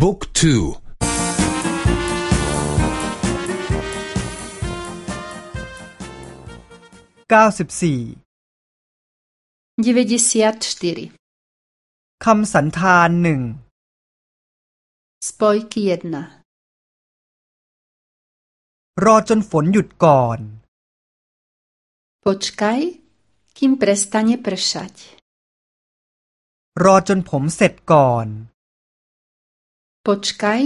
บุ๊กทูเก้าสิบสี่คำสันธานหนึ่ง Spojky jedna รอจนฝนหยุดก่อน Počkaj, kým prestane pršať. รอจนผมเสร็จก่อน Počkaj,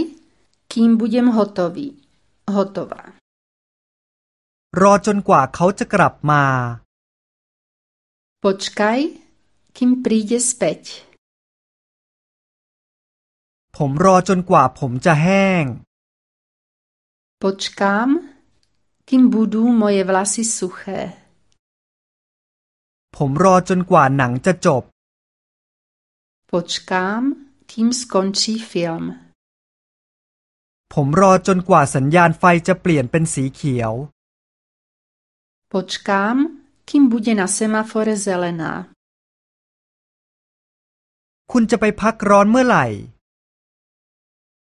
kým budem hotový. Hotová. รอจนกว่าเขาจะกลับมา Počkaj, kým príde späť. ผมรอจนกว่าผมจะแห้ง Počkám, kým budú moje vlasy suché. ผมรอจนกว่าหนังจะจบ Počkám, kým skončí film. ผมรอจนกว่าสัญญาณไฟจะเปลี่ยนเป็นสีเขียว Počkám, kým bude na semafore zelená. คุณจะไปพักร้อนเมื่อไหร่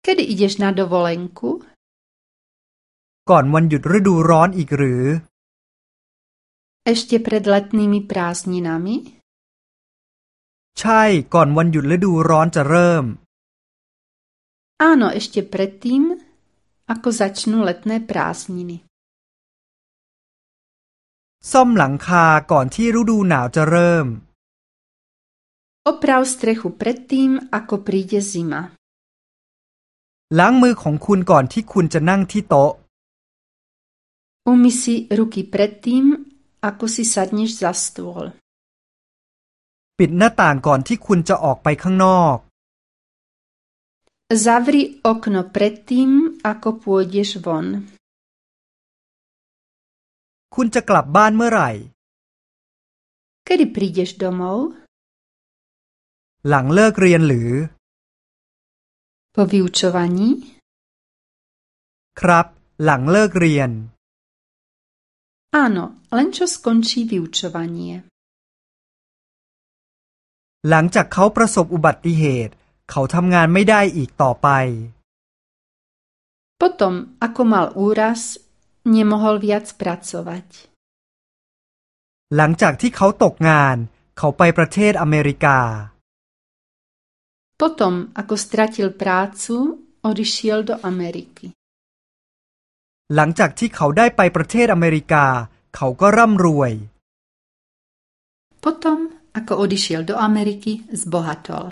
Kedy ideš na dovolenku? ก่อนวันหยุดฤดูร้อนอีกหรือ Ešte pred letnými prázdninami? ใช่ ก่อนวันหยุดฤดูร้อนจะเริ่ม Áno, ešte predtým, ako začnú letné prázdniny. ซ่อมหลังคาก่อนที่ฤดูหนาวจะเริ่ม Oprav strechu predtým, ako príde zima. ล้างมือของคุณก่อนที่คุณจะนั่งที่โต๊ะ Umy si ruky predtým, ako si sadneš za stôl. ปิดหน้าต่างก่อนที่คุณจะออกไปข้างนอก Zavri okno predtým, ako pôjdeš von. คุณจะกลับบ้านเมื่อไหร่ Kedy prídeš domov? หลังเลิกเรียนหรือ Po vyučovaní? ครับ หลังเลิกเรียน Áno, len čo skončí vyučovanie. หลังจากเขาประสบอุบัติเหตุ เขาทำงานไม่ได้อีกต่อไป Potom, ako mal úraz, nemohol viac pracovať. หลังจากที่เขาตกงาน เขาไปประเทศอเมริกา Potom, ako stratil prácu, odišiel do Ameriky. หลังจากที่เขาได้ไปประเทศอเมริกา เขาก็ร่ำรวย Potom, ako odišiel do Ameriky, zbohatol.